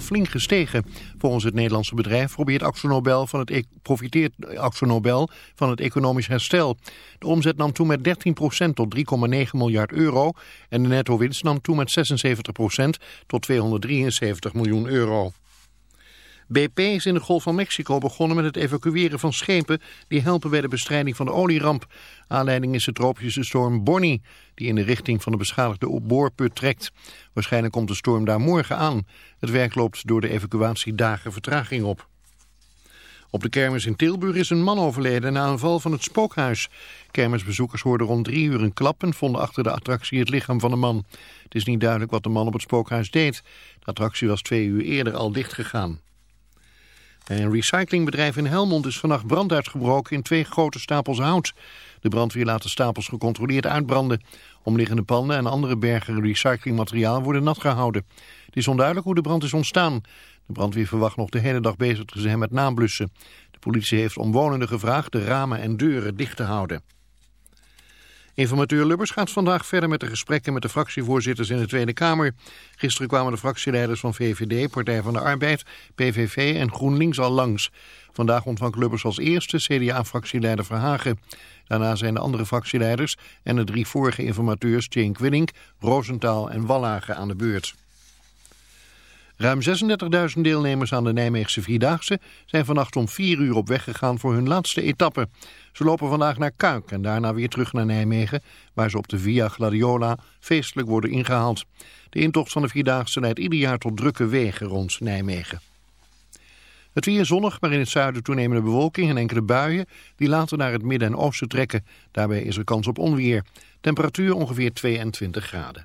flink gestegen. Volgens het Nederlandse bedrijf probeert Axonobel van het, e- profiteert Axonobel van het economisch herstel. De omzet nam toe met 13% tot 3,9 miljard euro en de netto-winst nam toe met 76% tot 273 miljoen euro. BP is in de Golf van Mexico begonnen met het evacueren van schepen die helpen bij de bestrijding van de olieramp. Aanleiding is de tropische storm Bonnie, die in de richting van de beschadigde boorput trekt. Waarschijnlijk komt de storm daar morgen aan. Het werk loopt door de evacuatiedagen vertraging op. Op de kermis in Tilburg is een man overleden na een val van het spookhuis. Kermisbezoekers hoorden rond drie uur een klap en vonden achter de attractie het lichaam van de man. Het is niet duidelijk wat de man op het spookhuis deed. De attractie was twee uur eerder al dichtgegaan. Een recyclingbedrijf in Helmond is vannacht brand uitgebroken in twee grote stapels hout. De brandweer laat de stapels gecontroleerd uitbranden. Omliggende panden en andere bergen recyclingmateriaal worden nat gehouden. Het is onduidelijk hoe de brand is ontstaan. De brandweer verwacht nog de hele dag bezig te zijn met nablussen. De politie heeft omwonenden gevraagd de ramen en deuren dicht te houden. Informateur Lubbers gaat vandaag verder met de gesprekken met de fractievoorzitters in de Tweede Kamer. Gisteren kwamen de fractieleiders van VVD, Partij van de Arbeid, PVV en GroenLinks al langs. Vandaag ontvangt Lubbers als eerste CDA-fractieleider Verhagen. Daarna zijn de andere fractieleiders en de drie vorige informateurs Cenk Willink, Roosentaal en Wallage aan de beurt. Ruim 36.000 deelnemers aan de Nijmeegse Vierdaagse zijn vannacht om 4 uur op weg gegaan voor hun laatste etappe. Ze lopen vandaag naar Kuik en daarna weer terug naar Nijmegen, waar ze op de Via Gladiola feestelijk worden ingehaald. De intocht van de Vierdaagse leidt ieder jaar tot drukke wegen rond Nijmegen. Het weer zonnig, maar in het zuiden toenemende bewolking en enkele buien die later naar het midden en oosten trekken. Daarbij is er kans op onweer. Temperatuur ongeveer 22 graden.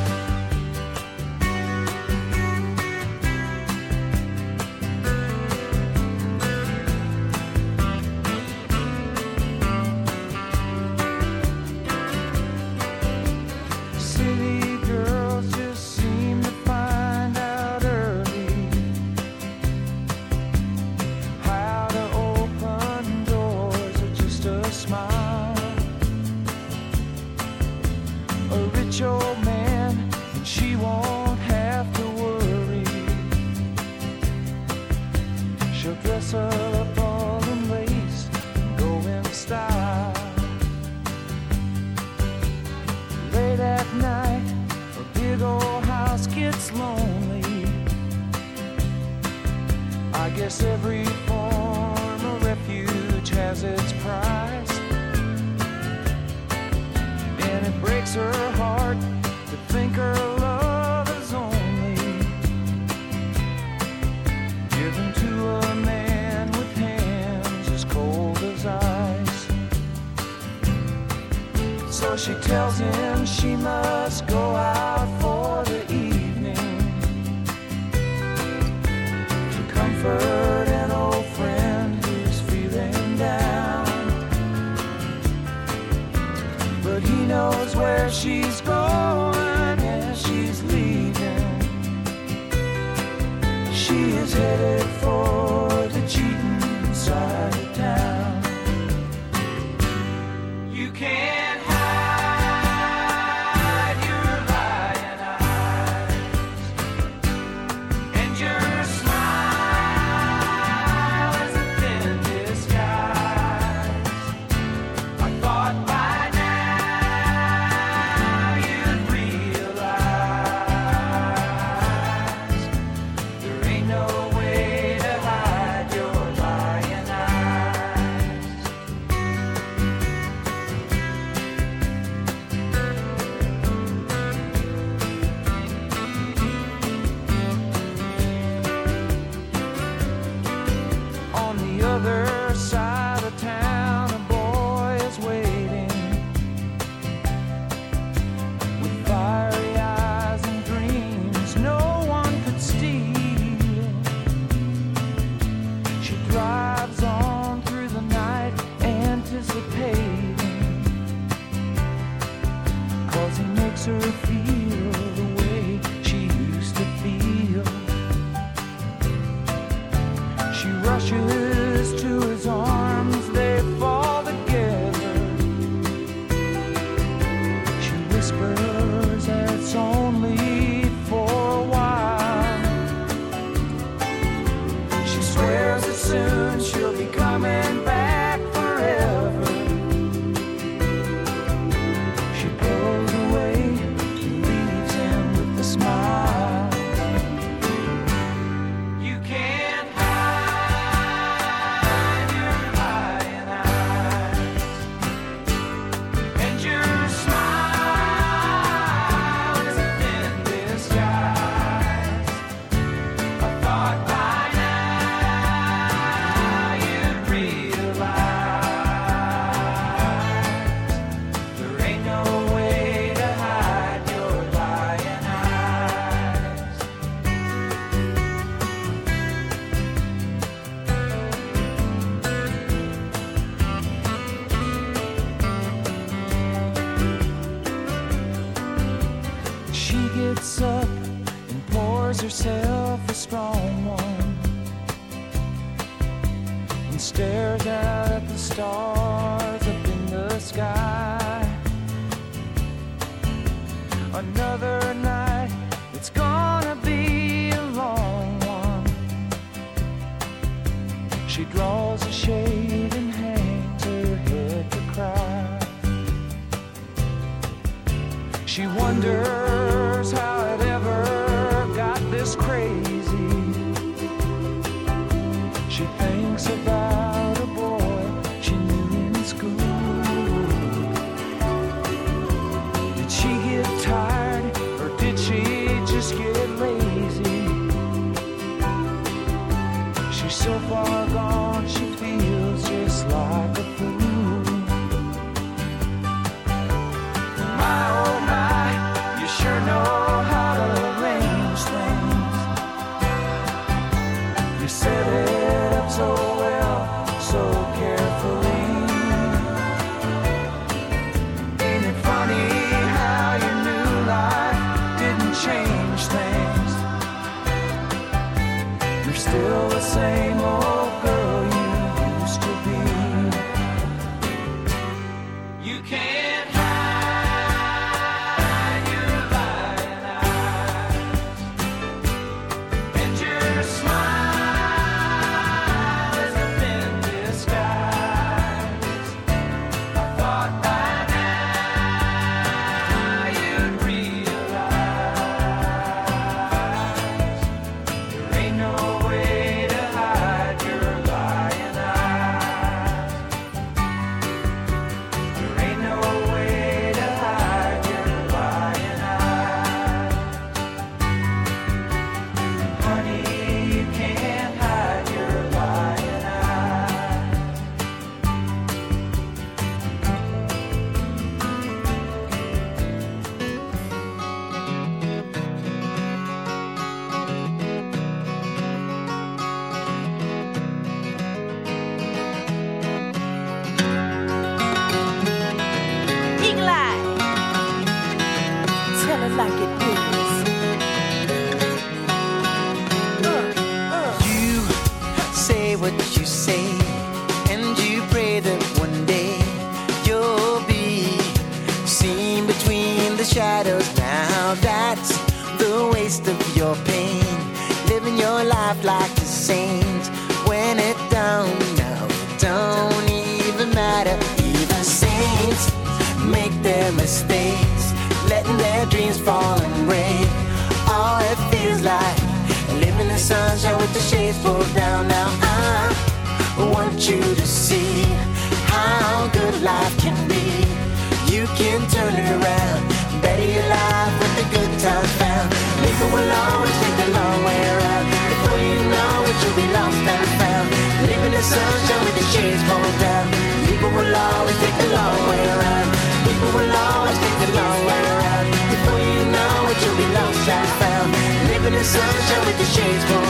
Sunshine with the shades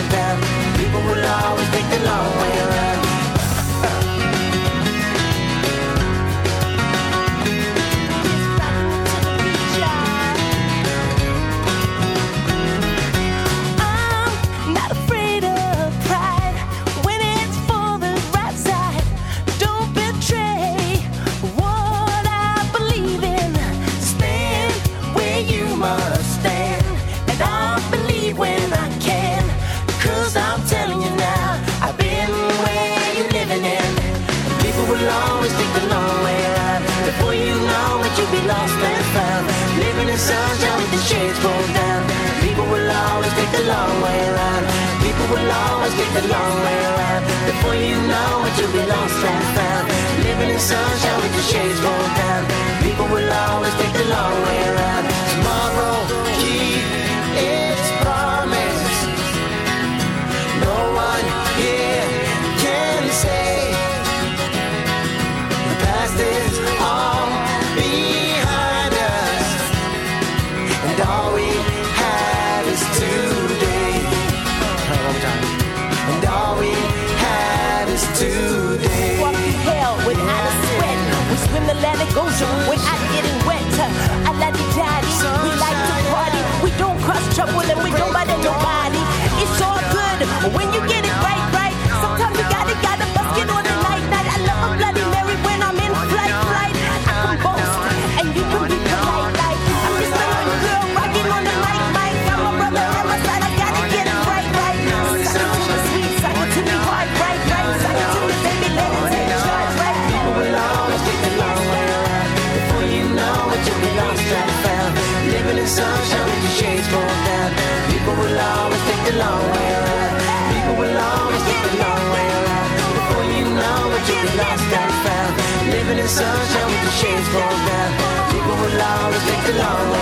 sunshine when the shades roll down. People will always take the long way.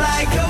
like a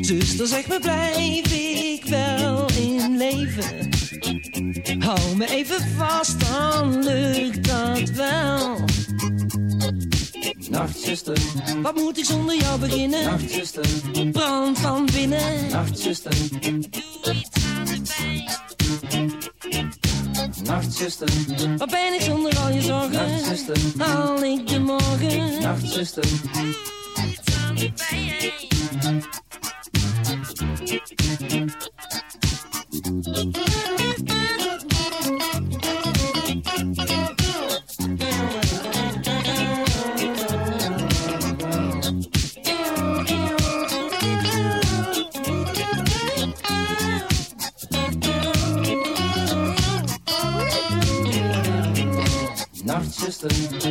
Zuster, zeg me, blijf ik wel in leven? Hou me even vast, dan lukt dat wel. Nacht, zuster. Wat moet ik zonder jou beginnen? Nacht, zuster. Brand van binnen. Nacht, zuster. Nacht, zuster. Wat ben ik zonder al je zorgen? Nacht, zuster. Haal ik de morgen? Nacht, zuster. Nacht,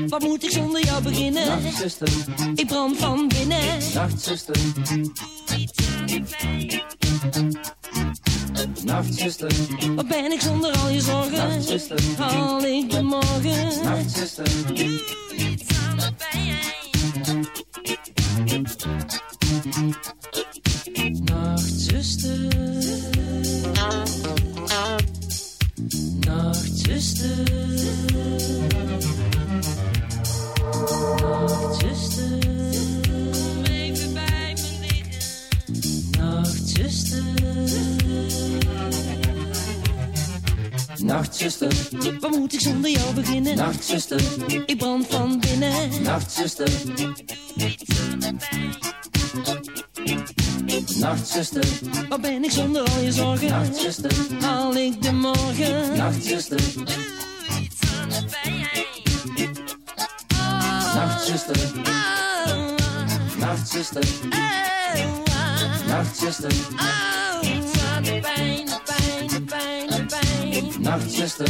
Wat moet ik zonder jou beginnen? Nacht, zuster. Ik brand van binnen. Nacht, zuster. Wat ben ik zonder al je zorgen? Nacht, zuster. Haal ik de morgen? Nacht, zuster. Nachtzuster. Waar moet ik zonder jou beginnen? Nachtzuster, ik brand van binnen. Nachtzuster, doe iets aan de. Nachtzuster, waar ben ik zonder al je zorgen? Nachtzuster, haal ik de morgen? Nachtzuster, doe iets aan de pijn. Nachtzuster. Nachtzuster, oh. Nachtzuster, oh. Nachtzuster, pijn, pijn, pijn, pijn. Nachtzuster.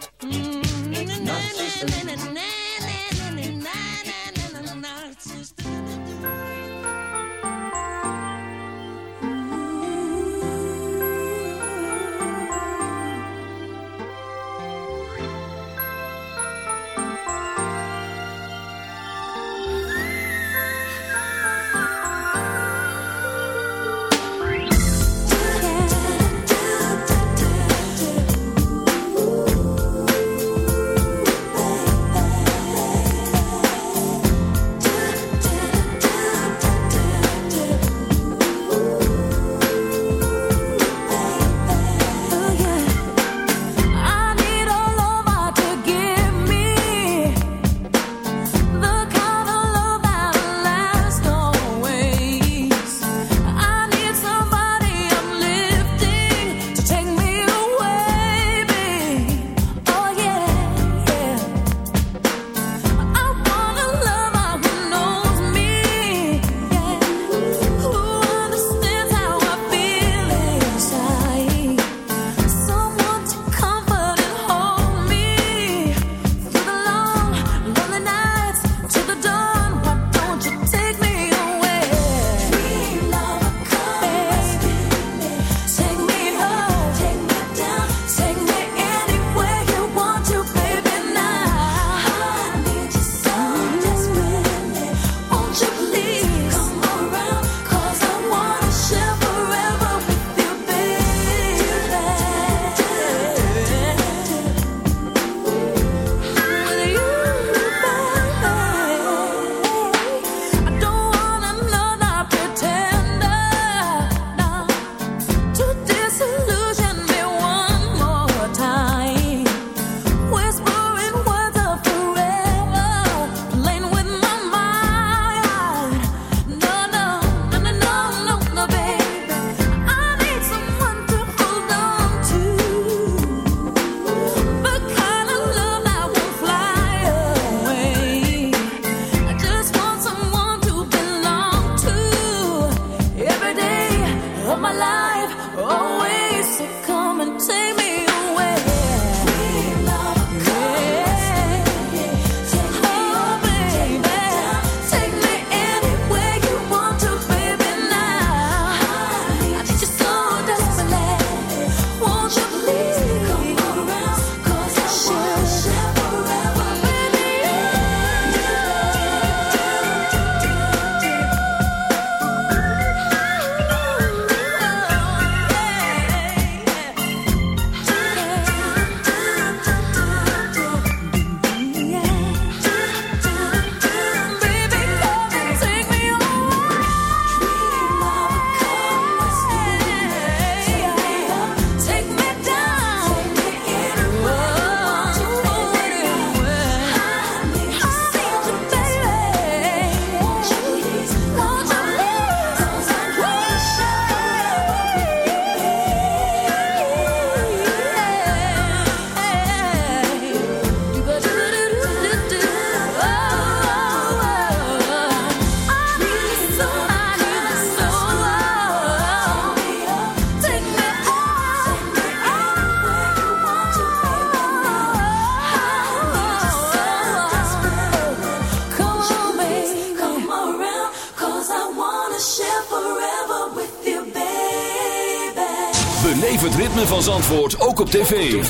tv.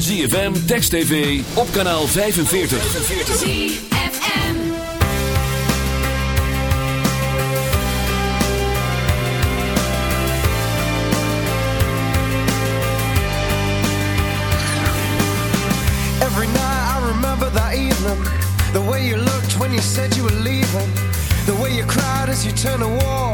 ZFM, Text TV, op kanaal 45. Every night I remember that evening. The way you looked when you said you were leaving. The way you cried as you turned to walk.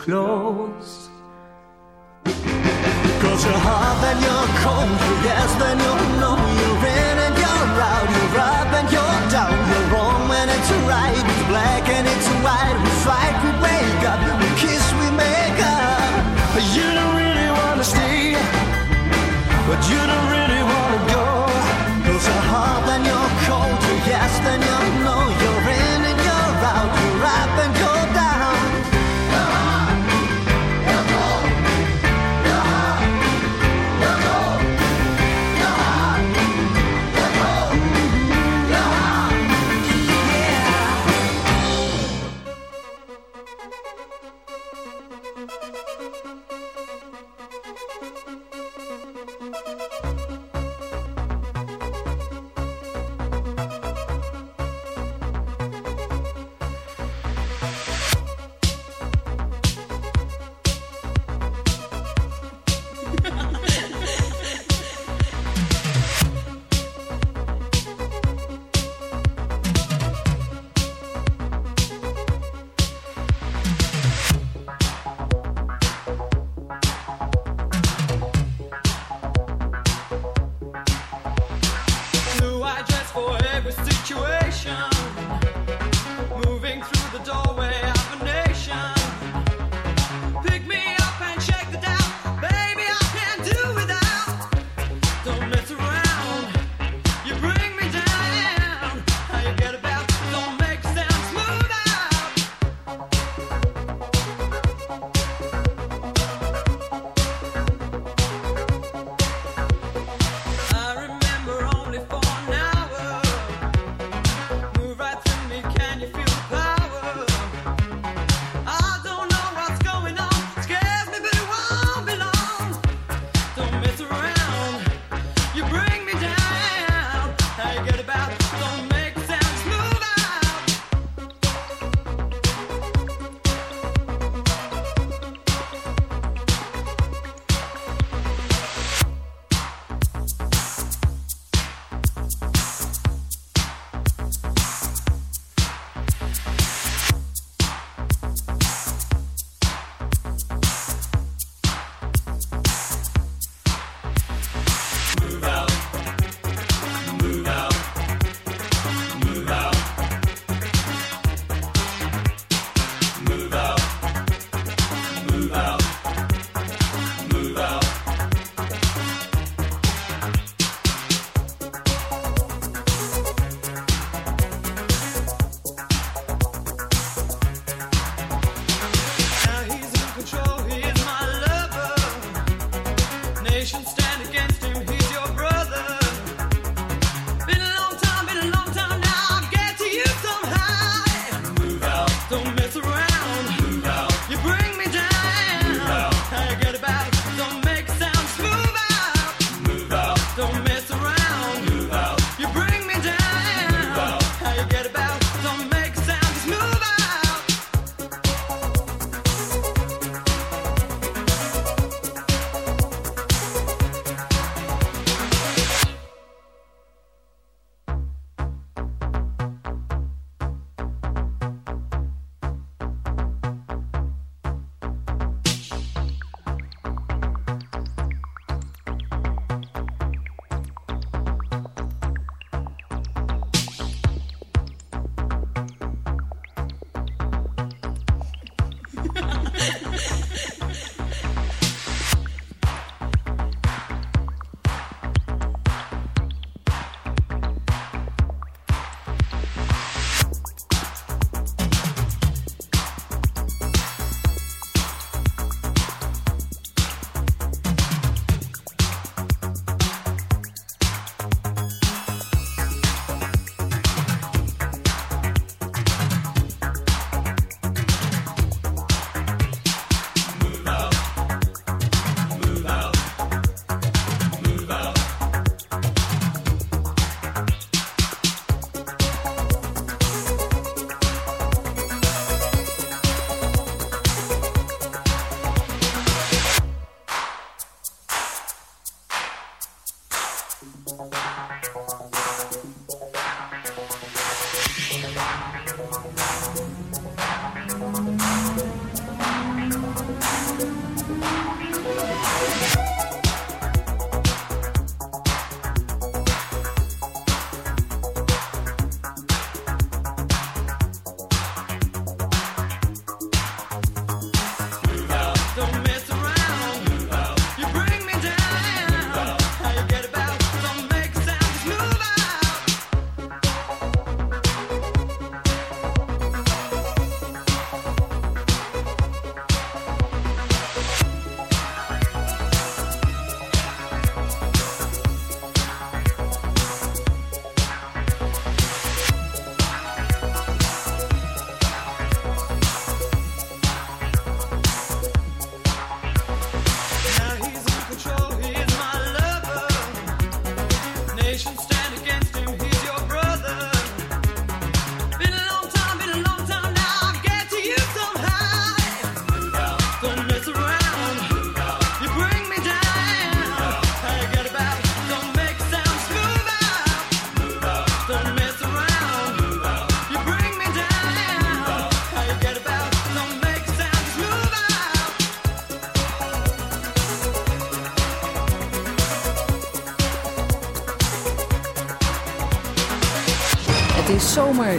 closed. Cause you're hot, then you're cold, you're yes, then you're no, you're in and you're out.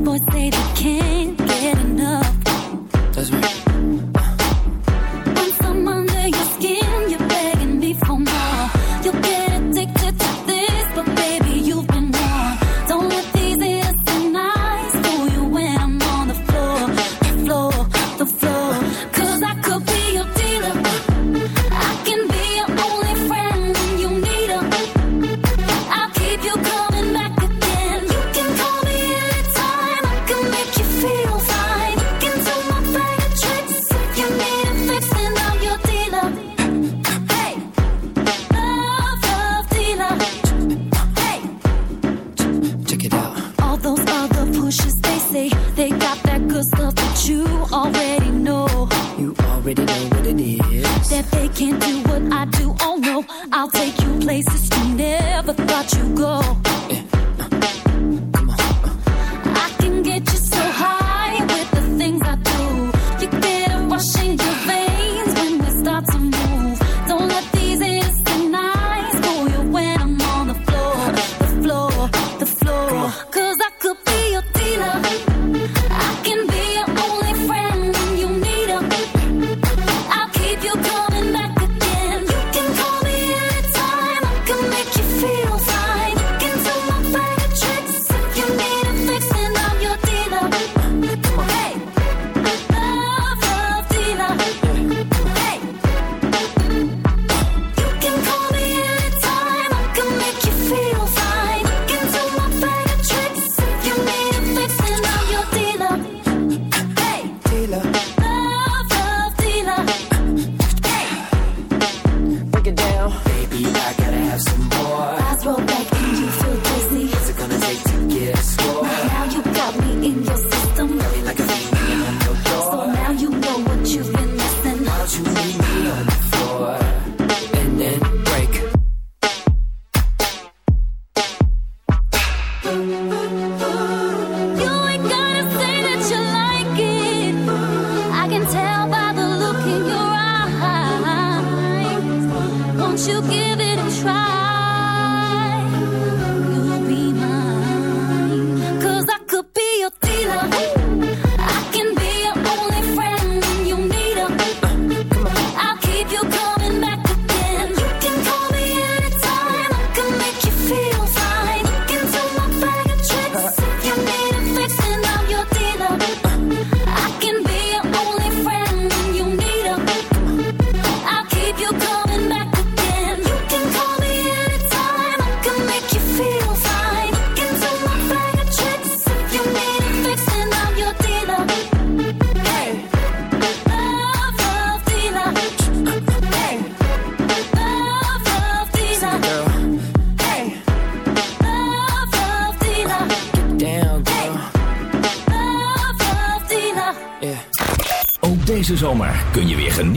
Boys say they can't get enough. That's right.